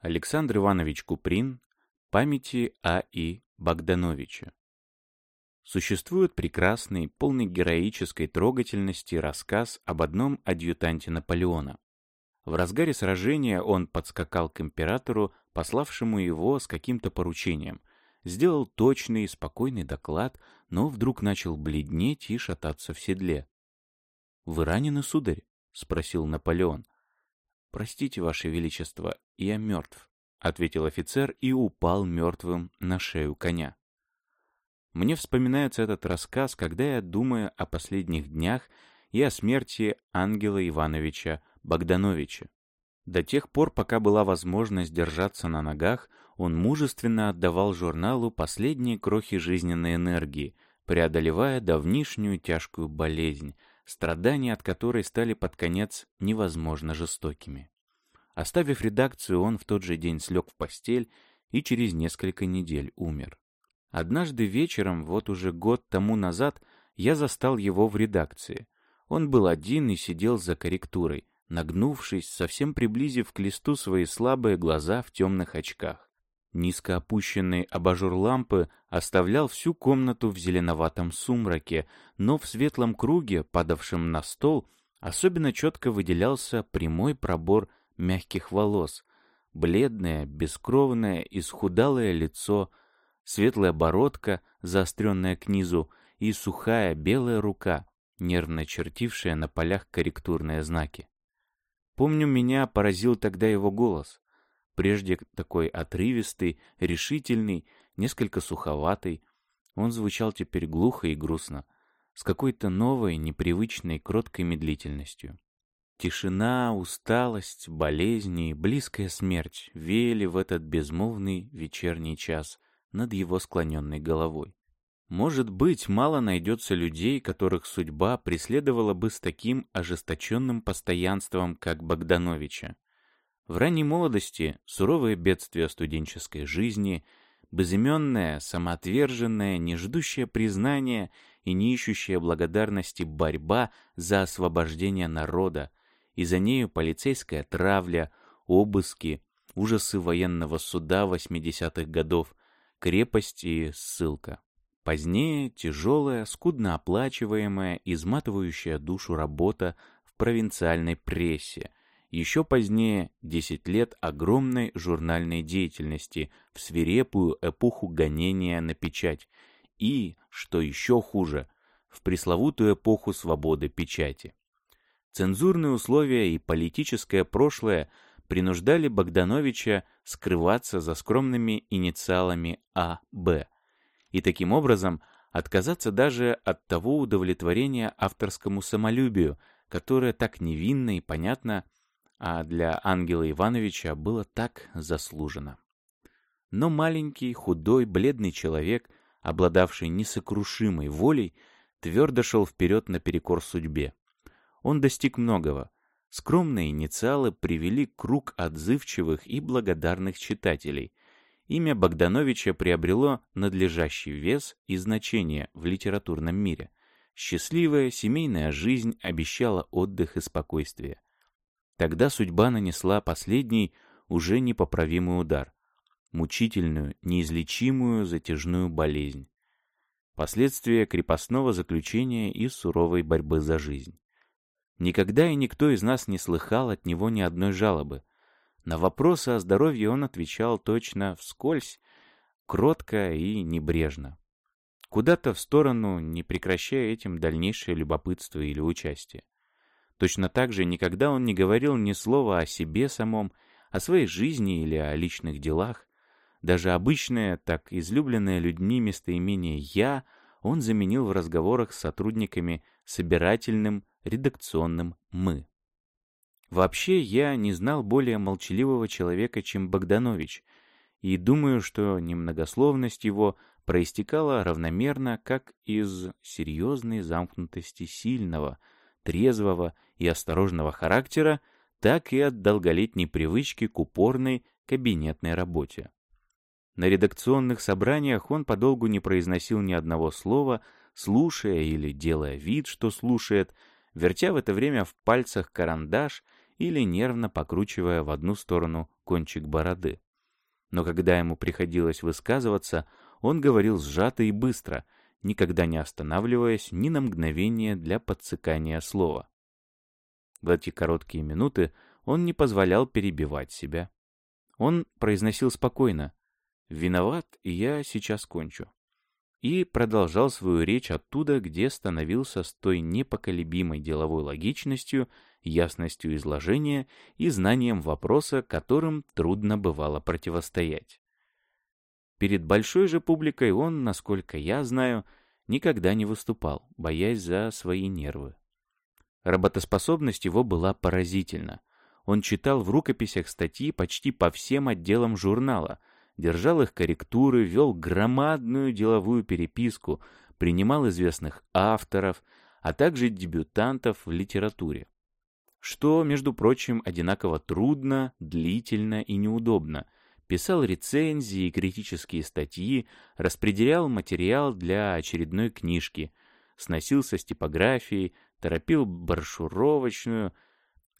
Александр Иванович Куприн. Памяти А.И. Богдановича. Существует прекрасный, полный героической трогательности рассказ об одном адъютанте Наполеона. В разгаре сражения он подскакал к императору, пославшему его с каким-то поручением, сделал точный и спокойный доклад, но вдруг начал бледнеть и шататься в седле. «Вы ранены, сударь?» — спросил Наполеон. «Простите, Ваше Величество, я мертв», — ответил офицер и упал мертвым на шею коня. Мне вспоминается этот рассказ, когда я думаю о последних днях и о смерти Ангела Ивановича Богдановича. До тех пор, пока была возможность держаться на ногах, он мужественно отдавал журналу последние крохи жизненной энергии, преодолевая давнишнюю тяжкую болезнь, страдания от которой стали под конец невозможно жестокими. Оставив редакцию, он в тот же день слег в постель и через несколько недель умер. Однажды вечером, вот уже год тому назад, я застал его в редакции. Он был один и сидел за корректурой, нагнувшись, совсем приблизив к листу свои слабые глаза в темных очках. Низко опущенный абажур лампы оставлял всю комнату в зеленоватом сумраке, но в светлом круге, падавшем на стол, особенно четко выделялся прямой пробор мягких волос, бледное, бескровное, исхудалое лицо, светлая бородка, заостренная к низу, и сухая белая рука, нервно чертившая на полях корректурные знаки. Помню, меня поразил тогда его голос прежде такой отрывистый, решительный, несколько суховатый. Он звучал теперь глухо и грустно, с какой-то новой, непривычной, кроткой медлительностью. Тишина, усталость, болезни, близкая смерть веяли в этот безмолвный вечерний час над его склоненной головой. Может быть, мало найдется людей, которых судьба преследовала бы с таким ожесточенным постоянством, как Богдановича. В ранней молодости суровые бедствия студенческой жизни, безыменная, самоотверженная, не ждущая признания и не ищущая благодарности борьба за освобождение народа, и за нею полицейская травля, обыски, ужасы военного суда 80-х годов, крепость и ссылка. Позднее тяжелая, скудно оплачиваемая, изматывающая душу работа в провинциальной прессе – еще позднее 10 лет огромной журнальной деятельности в свирепую эпоху гонения на печать и, что еще хуже, в пресловутую эпоху свободы печати. Цензурные условия и политическое прошлое принуждали Богдановича скрываться за скромными инициалами А.Б. и таким образом отказаться даже от того удовлетворения авторскому самолюбию, которое так невинно и понятно а для Ангела Ивановича было так заслужено. Но маленький, худой, бледный человек, обладавший несокрушимой волей, твердо шел вперед наперекор судьбе. Он достиг многого. Скромные инициалы привели круг отзывчивых и благодарных читателей. Имя Богдановича приобрело надлежащий вес и значение в литературном мире. Счастливая семейная жизнь обещала отдых и спокойствие. Тогда судьба нанесла последний, уже непоправимый удар. Мучительную, неизлечимую затяжную болезнь. Последствия крепостного заключения и суровой борьбы за жизнь. Никогда и никто из нас не слыхал от него ни одной жалобы. На вопросы о здоровье он отвечал точно вскользь, кротко и небрежно. Куда-то в сторону, не прекращая этим дальнейшее любопытство или участие. Точно так же никогда он не говорил ни слова о себе самом, о своей жизни или о личных делах. Даже обычное, так излюбленное людьми местоимение «я» он заменил в разговорах с сотрудниками собирательным, редакционным «мы». Вообще, я не знал более молчаливого человека, чем Богданович, и думаю, что немногословность его проистекала равномерно как из серьезной замкнутости сильного – трезвого и осторожного характера, так и от долголетней привычки к упорной кабинетной работе. На редакционных собраниях он подолгу не произносил ни одного слова, слушая или делая вид, что слушает, вертя в это время в пальцах карандаш или нервно покручивая в одну сторону кончик бороды. Но когда ему приходилось высказываться, он говорил сжато и быстро, никогда не останавливаясь ни на мгновение для подсыкания слова. В эти короткие минуты он не позволял перебивать себя. Он произносил спокойно «Виноват, и я сейчас кончу» и продолжал свою речь оттуда, где становился с той непоколебимой деловой логичностью, ясностью изложения и знанием вопроса, которым трудно бывало противостоять. Перед большой же публикой он, насколько я знаю, никогда не выступал, боясь за свои нервы. Работоспособность его была поразительна. Он читал в рукописях статьи почти по всем отделам журнала, держал их корректуры, вел громадную деловую переписку, принимал известных авторов, а также дебютантов в литературе. Что, между прочим, одинаково трудно, длительно и неудобно. Писал рецензии и критические статьи, распределял материал для очередной книжки, сносился с типографией, торопил брошюровочную,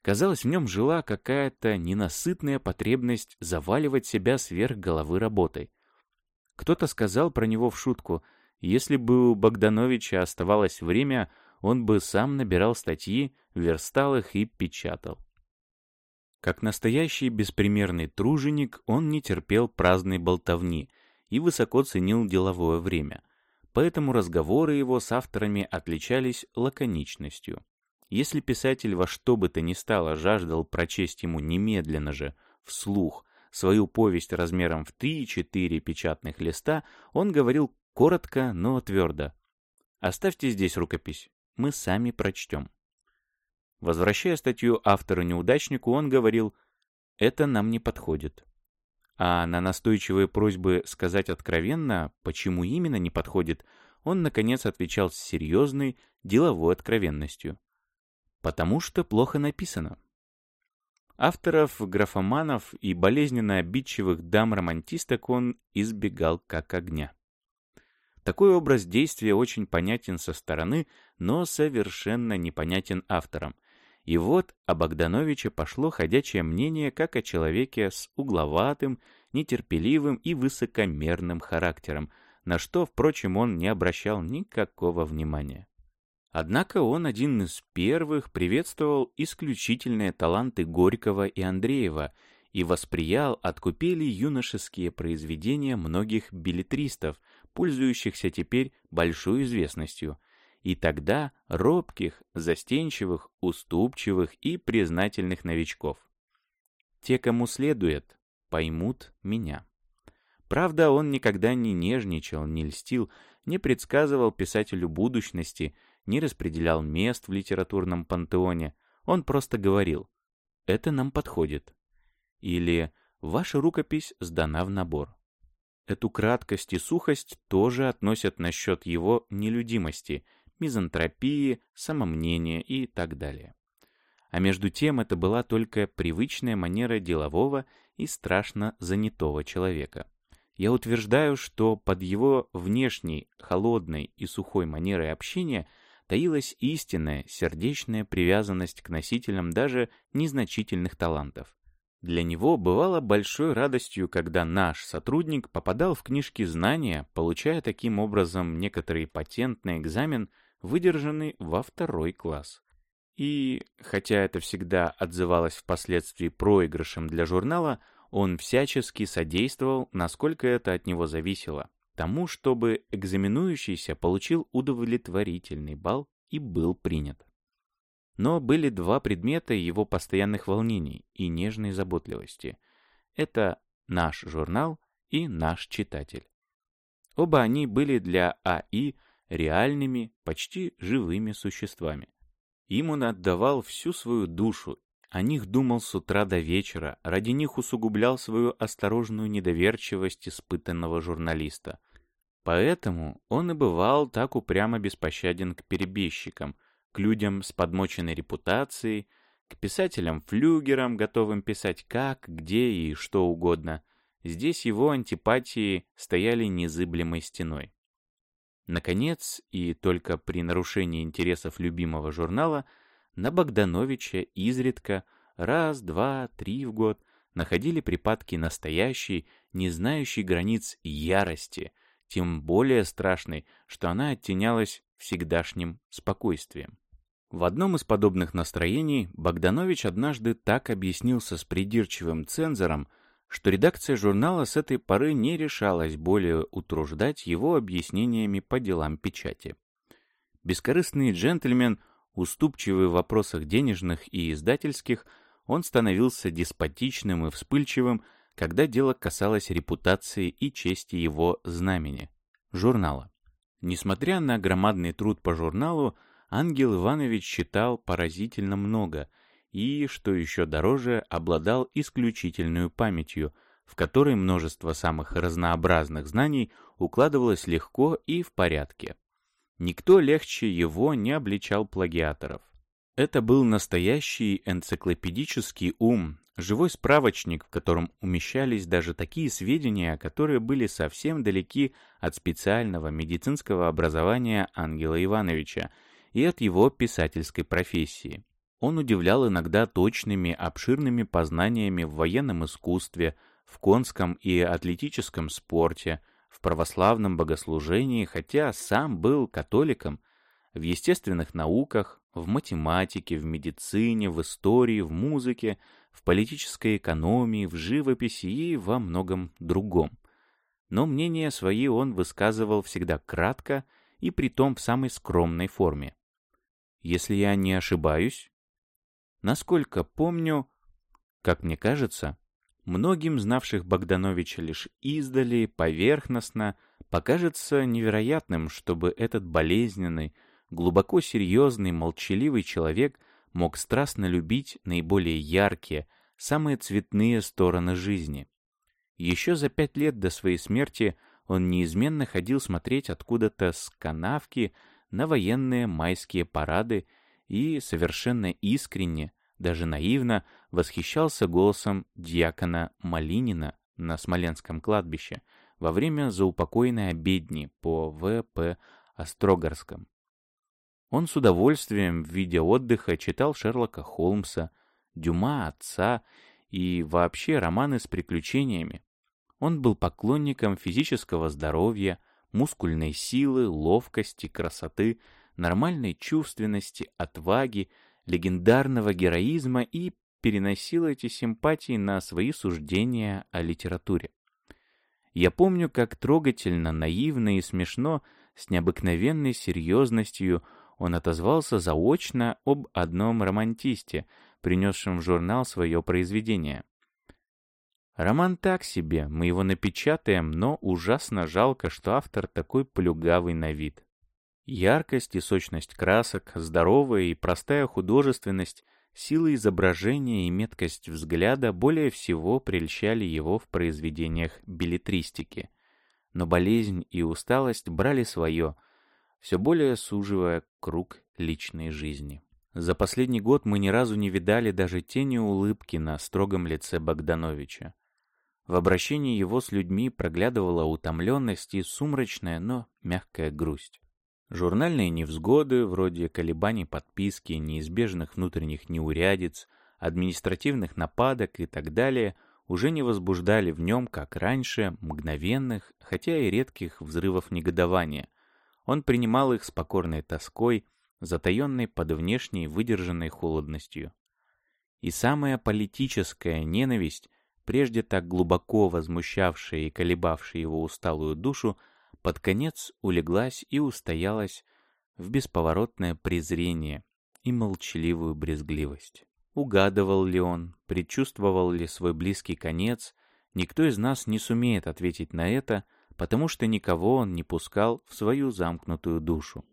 Казалось, в нем жила какая-то ненасытная потребность заваливать себя сверх головы работой. Кто-то сказал про него в шутку, если бы у Богдановича оставалось время, он бы сам набирал статьи, верстал их и печатал. Как настоящий беспримерный труженик, он не терпел праздной болтовни и высоко ценил деловое время, поэтому разговоры его с авторами отличались лаконичностью. Если писатель во что бы то ни стало жаждал прочесть ему немедленно же, вслух, свою повесть размером в 3-4 печатных листа, он говорил коротко, но твердо. «Оставьте здесь рукопись, мы сами прочтем». Возвращая статью автору-неудачнику, он говорил «это нам не подходит». А на настойчивые просьбы сказать откровенно, почему именно не подходит, он, наконец, отвечал с серьезной, деловой откровенностью. Потому что плохо написано. Авторов, графоманов и болезненно обидчивых дам-романтисток он избегал как огня. Такой образ действия очень понятен со стороны, но совершенно непонятен авторам. И вот о Богдановиче пошло ходячее мнение как о человеке с угловатым, нетерпеливым и высокомерным характером, на что, впрочем, он не обращал никакого внимания. Однако он один из первых приветствовал исключительные таланты Горького и Андреева и восприял от купели юношеские произведения многих билетристов, пользующихся теперь большой известностью, и тогда робких, застенчивых, уступчивых и признательных новичков. Те, кому следует, поймут меня. Правда, он никогда не нежничал, не льстил, не предсказывал писателю будущности, не распределял мест в литературном пантеоне, он просто говорил «это нам подходит» или «ваша рукопись сдана в набор». Эту краткость и сухость тоже относят насчет его нелюдимости, мизантропии, самомнения и так далее. А между тем это была только привычная манера делового и страшно занятого человека. Я утверждаю, что под его внешней, холодной и сухой манерой общения – таилась истинная сердечная привязанность к носителям даже незначительных талантов. Для него бывало большой радостью, когда наш сотрудник попадал в книжки знания, получая таким образом некоторый патент на экзамен, выдержанный во второй класс. И, хотя это всегда отзывалось впоследствии проигрышем для журнала, он всячески содействовал, насколько это от него зависело тому, чтобы экзаменующийся получил удовлетворительный балл и был принят. Но были два предмета его постоянных волнений и нежной заботливости. Это наш журнал и наш читатель. Оба они были для АИ реальными, почти живыми существами. Им он отдавал всю свою душу, о них думал с утра до вечера, ради них усугублял свою осторожную недоверчивость испытанного журналиста. Поэтому он и бывал так упрямо беспощаден к перебежчикам, к людям с подмоченной репутацией, к писателям-флюгерам, готовым писать как, где и что угодно. Здесь его антипатии стояли незыблемой стеной. Наконец, и только при нарушении интересов любимого журнала, на Богдановича изредка раз, два, три в год находили припадки настоящей, не знающей границ ярости, тем более страшной, что она оттенялась всегдашним спокойствием. В одном из подобных настроений Богданович однажды так объяснился с придирчивым цензором, что редакция журнала с этой поры не решалась более утруждать его объяснениями по делам печати. Бескорыстный джентльмен, уступчивый в вопросах денежных и издательских, он становился деспотичным и вспыльчивым, когда дело касалось репутации и чести его знамени — журнала. Несмотря на громадный труд по журналу, Ангел Иванович читал поразительно много и, что еще дороже, обладал исключительной памятью, в которой множество самых разнообразных знаний укладывалось легко и в порядке. Никто легче его не обличал плагиаторов. Это был настоящий энциклопедический ум, живой справочник, в котором умещались даже такие сведения, которые были совсем далеки от специального медицинского образования Ангела Ивановича и от его писательской профессии. Он удивлял иногда точными, обширными познаниями в военном искусстве, в конском и атлетическом спорте, в православном богослужении, хотя сам был католиком, в естественных науках, в математике, в медицине, в истории, в музыке, в политической экономии, в живописи и во многом другом. Но мнения свои он высказывал всегда кратко и притом в самой скромной форме. Если я не ошибаюсь, насколько помню, как мне кажется, многим знавших Богдановича лишь издали, поверхностно, покажется невероятным, чтобы этот болезненный, глубоко серьезный, молчаливый человек мог страстно любить наиболее яркие, самые цветные стороны жизни. Еще за пять лет до своей смерти он неизменно ходил смотреть откуда-то с канавки на военные майские парады и совершенно искренне, даже наивно, восхищался голосом дьякона Малинина на Смоленском кладбище во время заупокойной обедни по В.П. Острогарском. Он с удовольствием в виде отдыха читал Шерлока Холмса, Дюма отца и вообще романы с приключениями. Он был поклонником физического здоровья, мускульной силы, ловкости, красоты, нормальной чувственности, отваги, легендарного героизма и переносил эти симпатии на свои суждения о литературе. Я помню, как трогательно, наивно и смешно, с необыкновенной серьезностью он отозвался заочно об одном романтисте, принесшем в журнал свое произведение. Роман так себе, мы его напечатаем, но ужасно жалко, что автор такой плюгавый на вид. Яркость и сочность красок, здоровая и простая художественность, сила изображения и меткость взгляда более всего прельщали его в произведениях билетристики. Но болезнь и усталость брали свое — все более суживая круг личной жизни. За последний год мы ни разу не видали даже тени улыбки на строгом лице Богдановича. В обращении его с людьми проглядывала утомленность и сумрачная, но мягкая грусть. Журнальные невзгоды, вроде колебаний подписки, неизбежных внутренних неурядиц, административных нападок и так далее, уже не возбуждали в нем, как раньше, мгновенных, хотя и редких взрывов негодования, он принимал их с покорной тоской, затаенной под внешней выдержанной холодностью. И самая политическая ненависть, прежде так глубоко возмущавшая и колебавшая его усталую душу, под конец улеглась и устоялась в бесповоротное презрение и молчаливую брезгливость. Угадывал ли он, предчувствовал ли свой близкий конец, никто из нас не сумеет ответить на это — потому что никого он не пускал в свою замкнутую душу.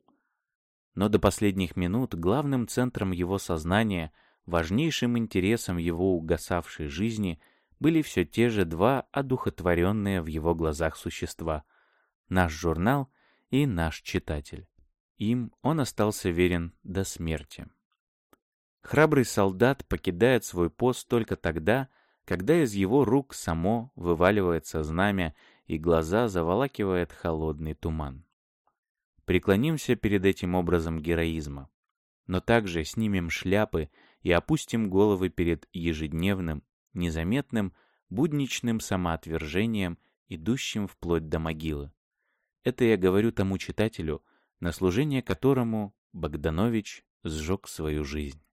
Но до последних минут главным центром его сознания, важнейшим интересом его угасавшей жизни были все те же два одухотворенные в его глазах существа — наш журнал и наш читатель. Им он остался верен до смерти. Храбрый солдат покидает свой пост только тогда, когда из его рук само вываливается знамя и глаза заволакивает холодный туман. Преклонимся перед этим образом героизма, но также снимем шляпы и опустим головы перед ежедневным, незаметным, будничным самоотвержением, идущим вплоть до могилы. Это я говорю тому читателю, на служение которому Богданович сжег свою жизнь.